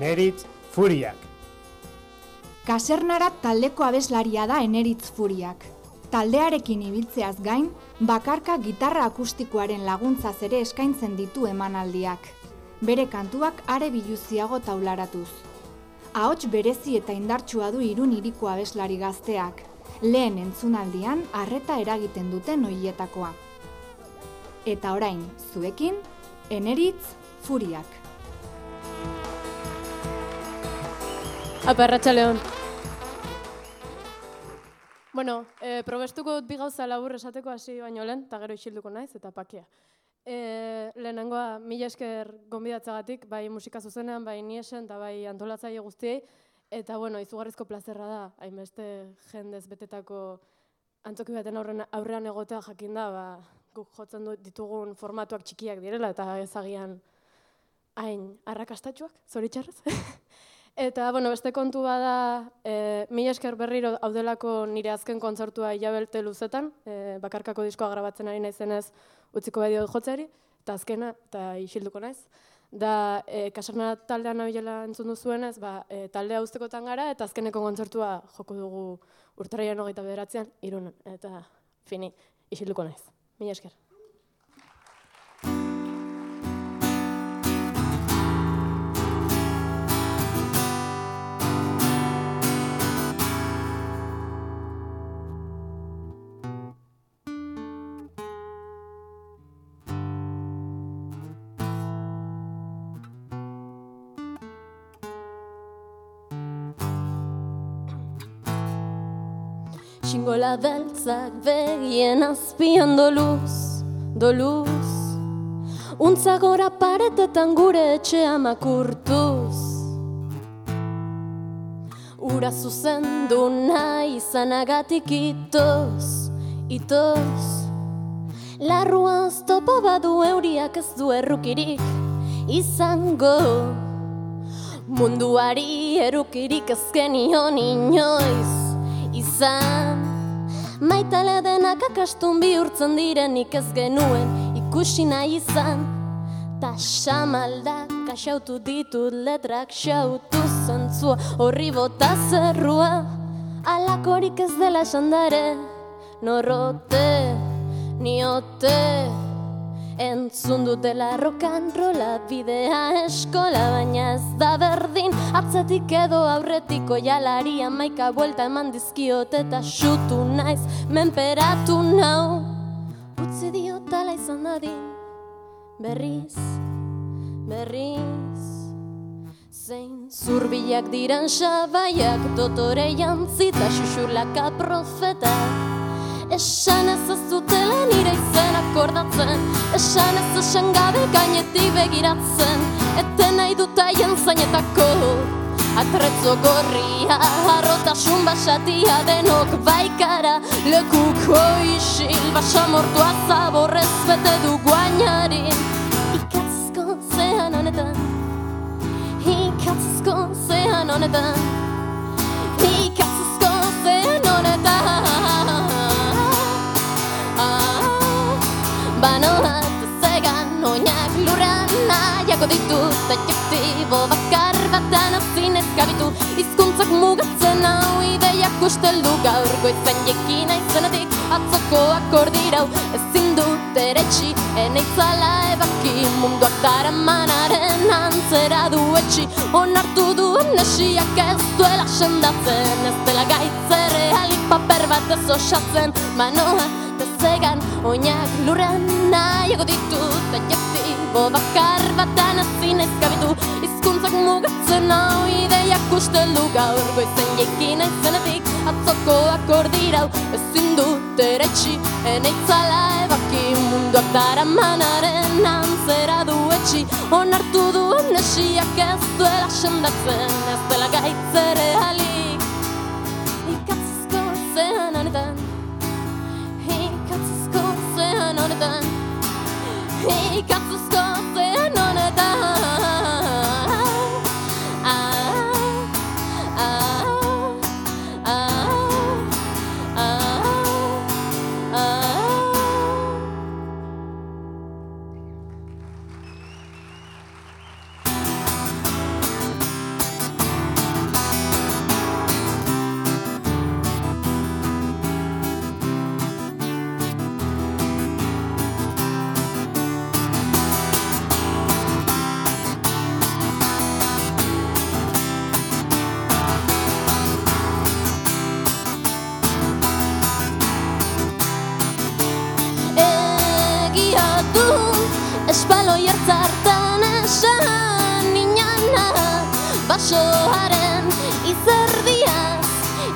Eneritz Furiak. Kasernara taldeko abeslaria da Eneritz Furiak. Taldearekin ibiltzeaz gain, bakarka gitarra akustikoaren laguntzaz ere eskaintzen ditu emanaldiak. Bere kantuak are biluziago taularatuz. Ahots berezi eta indartsua du irun iriko abeslari gazteak. Lehen entzunaldian harreta eragiten duten hoietakoa. Eta orain, zuekin, Eneritz Furiak. Apa, Leon. Bueno, e, probestuko dut bi gauza labur esateko hasi baino lehen, eta gero isilduko naiz, eta pakia. E, lehenengoa, mila esker gonbidatzagatik, bai musika zuzenean, bai niesen, eta bai antolatzaile guztiei, eta bueno, izugarrizko plazerra da, hainbeste jendez betetako antzoki baten aurrean, aurrean egotea jakin da, ba, guk jotzen ditugun formatuak txikiak direla, eta ezagian hain arrakastatxuak, zoritxarrez. Eta, bueno, beste kontu bada, e, mila esker berriro haudelako nire azken kontzertua hilabelte luzetan, e, bakarkako diskoa grabatzen ari naizenez utziko bedio jotzeri, eta azkena, eta isilduko naiz. Da, e, kasarna taldean nabilela entzun duzuenez, ba, e, taldea ustekotan gara, eta azkeneko kontzertua joko dugu urtaraian hogeita bederatzean, irunen, eta fini, isilduko naiz. Mila esker. Xingola beltzak begien azpian doluz, doluz Untza gora paretetan gure etxea makurtuz Ura zuzen du nahi izanagatik itoz, itoz Larrua oztopo badu euriak ez du errukirik izango. Munduari erukirik ezkenion inoiz izan Maitale denak akastun bihurtzen direnik ez genuen ikusi nahi izan. Ta xamalda kaxautu ditut letrak xautu zentzua Horri bota zerrua. Alakorik ez dela sandare Norrote, niote, Entzun dutela rokan rola bidea eskola baina ez da berdin. Atzetik edo aurretiko jalaria maika buelta eman dizkiot eta xutu naiz menperatu nau. Utzi diotala izan dadin berriz, berriz. Zein zurbilak diran sabaiak dotore jantzita xuxurlaka profeta Esan ez ez dutela nire izen akordatzen. Esan ez esan gabe gainetik begiratzen. Eten nahi dut aien zainetako Atretzo gorria, arrotasun basatia denok baikara. Lekuko isil, basamortua zaborrez bete du guainarin Ikatzko zean honetan. Ikatzko zean honetan ditut Adjektibo bakar batan azin ezkabitu Izkuntzak mugatzen hau ideiak usteldu gaur Goizan jekin aizenetik atzoko akordirau Ezin dut eretxi eneitzala ebaki. Munduak dara manaren antzera du etxi. Onartu duen nesiak ez duela sendatzen. Ez dela gaitzere paper bat ez osatzen. Manoa zegan oinak lurran nahiago ditut Adjektibo bakar batan azin ezkabitu Izkuntzak mugatzen hau ideiak usteldu gaur. Goizen jekin aizenetik atzoko akordirau Ezin dut eretxi eneitzala ebaki Munduak dara manaren antzera du etxi. Onartu duen esiak ez duela sendatzen Ez dela gaitzere alik hartzartan esan Inana basoaren izerdiaz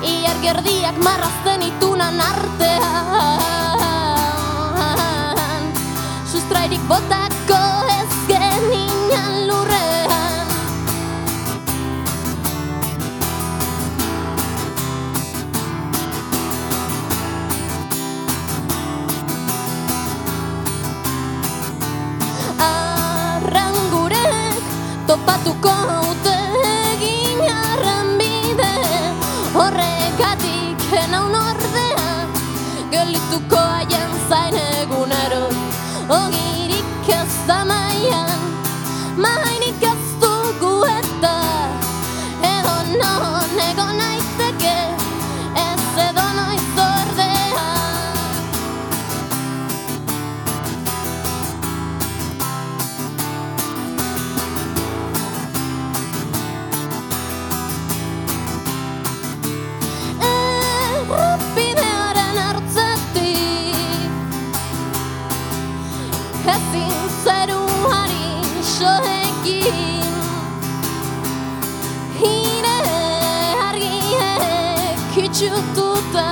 Iar gerdiak marrazten itunan artean. Sustrairik botako Horregatik enaun ordea Gelituko argiek itxututa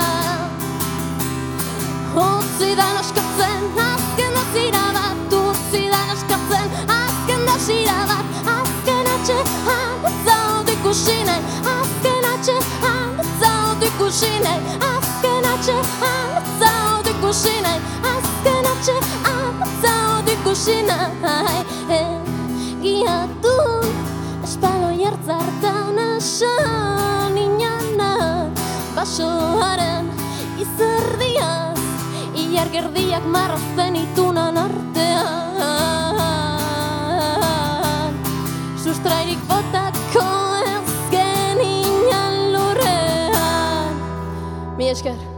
Utzidan askatzen, azken azira bat Utzidan askatzen, azken dasira bat Azken atxe, ikusi nahi Azken atxe, ikusi nahi Azken atxe, ikusi nahi Azken atxe, zaut ikusi nahi Egiatu, espalo jartzartan basoaren izerdiaz Iar gerdiak marrazten itunan artean. Sustrairik botako ez geninan lurrean. Mi esker